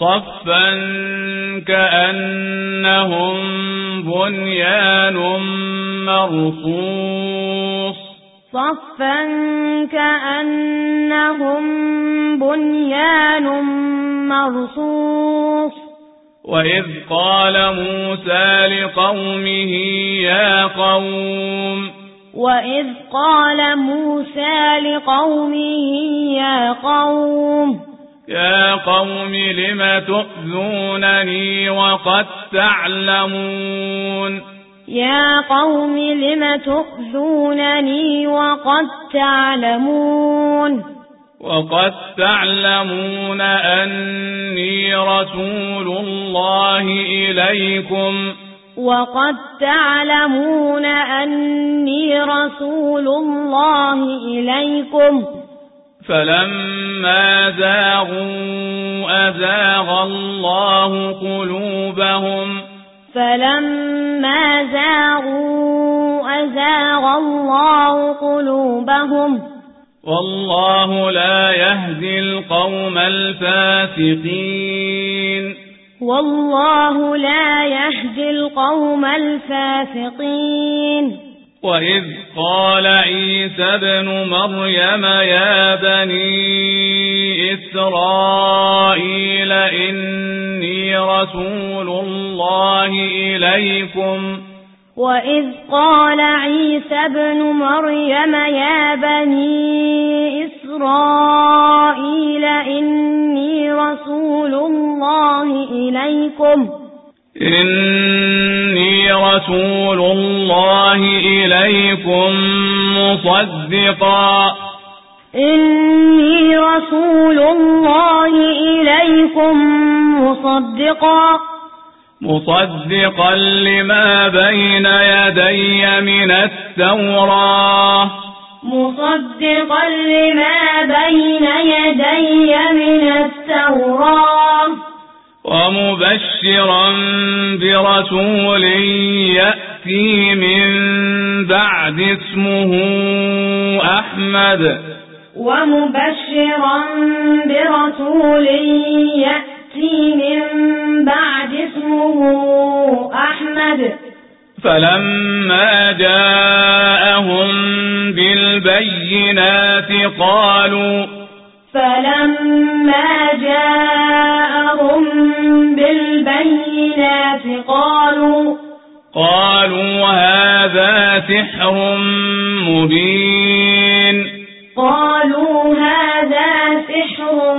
صفا كأنهم بنيان مرصوص. صفا كأنهم بنيان مرصوص. وإذ قال موسى لقومه يا قوم. وإذ قال موسى لقومه يا قوم. قوم لم تؤذونني وقد تعلمون يا قوم لم تؤذونني وقد تعلمون وقد تعلمون أني رسول الله إليكم وقد تعلمون أني رسول الله إليكم فلما زاغوا أزاغ الله قلوبهم فلما زاغوا أزاغ الله قلوبهم والله لا يهدي القوم الفاسقين والله لا يهدي القوم الفاسقين وإذ قال عيسى ابن مريم يا بني إسرائيل إني رسول الله إليكم. وإذ قال عيسى ابن مريم يا بني إسرائيل إني رسول الله إليكم. إني رسول الله إليكم مصدقا. إني رسول الله إليكم مصدقا. مصدقا لما بين يدي من التوراة. مصدقا لما بين يدي من التوراة. ومبشرا برسول يأتي من بعد اسمه أحمد. ومبشرا برسول يأتي من بعد اسمه أحمد. فلما جاءهم بالبينات قالوا فلما جاءهم بالبينات قالوا قالوا هذا سحر مبين. قالوا هذا سحر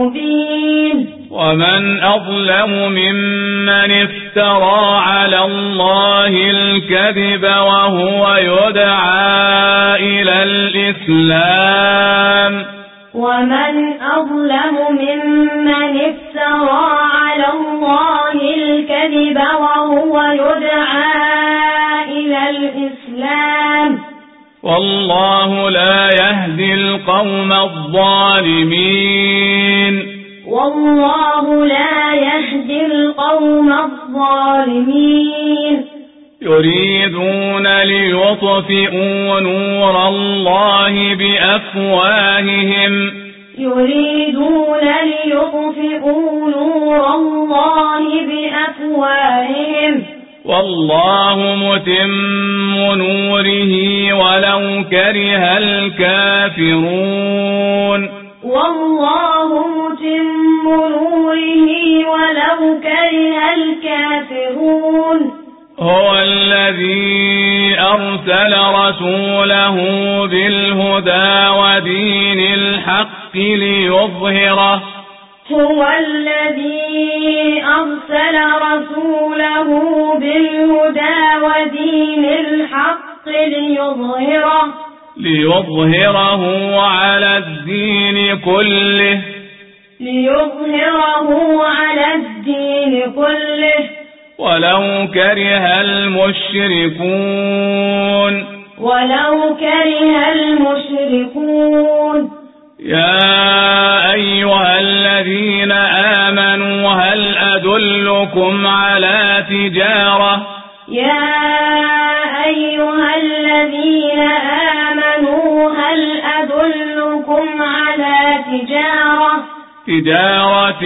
مبين. ومن أظلم ممن افترى على الله الكذب وهو يدعى إلى الإسلام. ومن أظلم ممن افترى على الله الكذب وهو يدعى إلى الإسلام. والله لا يهدي القوم الظالمين. والله لا يهدي القوم الظالمين. يريدون ليطفئوا نور الله بأفواههم. يريدون ليطفئوا والله متم نوره ولو كره الكافرون. والله متم نوره ولو كره الكافرون. هو الذي أرسل رسوله بالهدى ودين الحق ليظهره. هو الذي أرسل رسوله بالهدى ودين الحق ليظهره ليظهره على الدين كله. ليظهره على الدين كله. ولو كره المشركون. ولو كره المشركون. يا أيها الذين آمنوا هل أدلكم على تجارة؟ يا أيها الذين آمنوا هل أدلكم على تجارة؟ تجارة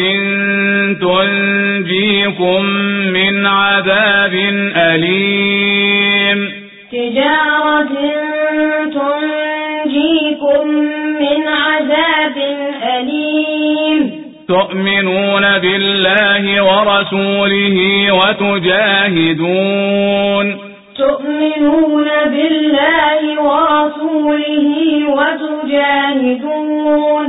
تنجيكم من عذاب أليم. تجارة تؤمنون بالله ورسوله وتجاهدون. تؤمنون بالله ورسوله وتجاهدون.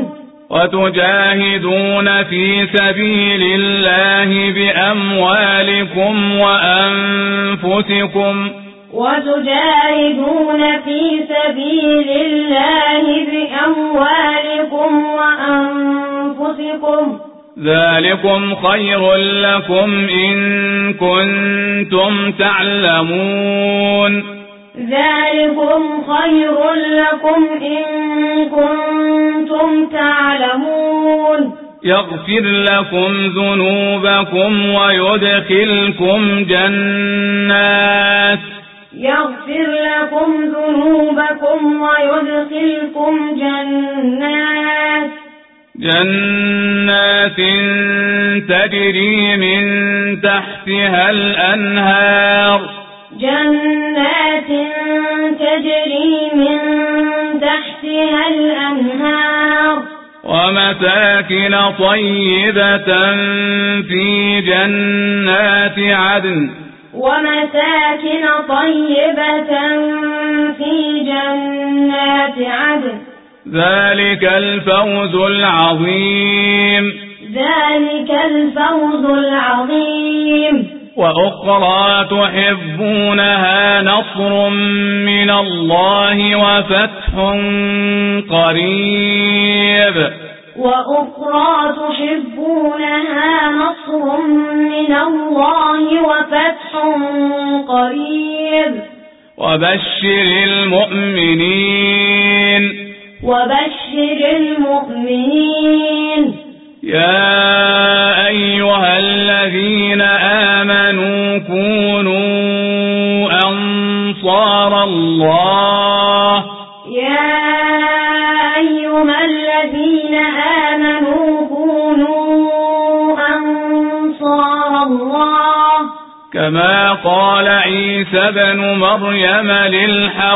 وتجاهدون في سبيل الله بأموالكم وأنفسكم. وتجاهدون في سبيل الله بأموالكم وأنفسكم. ذلكم خير لكم إن كنتم تعلمون. ذلكم خير لكم إن كنتم تعلمون. يغفر لكم ذنوبكم ويدخلكم جنات. يغفر لكم ذنوبكم ويدخلكم جنات. جنات تجري من تحتها الأنهار. جنات تجري من تحتها الأنهار. ومساكن طيبة في جنات عدن. ومساكن طيبة في جنات عدن. ذلك الفوز العظيم. ذلك الفوز العظيم. وأخرى تحبونها نصر من الله وفتح قريب. وأخرى تحبونها نصر من الله وفتح قريب. وبشر المؤمنين. وبشر المؤمنين. يا أيها الذين آمنوا كونوا أنصار الله. يا أيها الذين آمنوا كونوا أنصار الله. كما قال عيسى بن مريم للحواريين.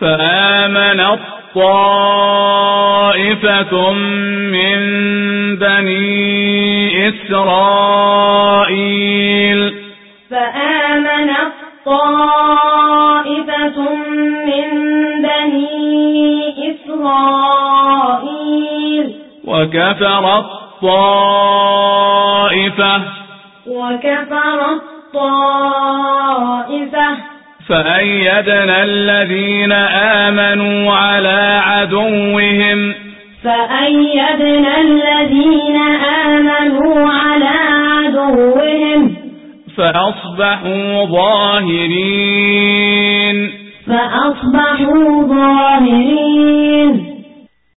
فآمنت طائفة من بني إسرائيل. فآمنت طائفة من بني إسرائيل. وكفرت طائفة وكفرت طائفة فأيدنا الذين آمنوا على عدوهم. فأيدنا الذين آمنوا على عدوهم. فأصبحوا ظاهرين. فأصبحوا ظاهرين.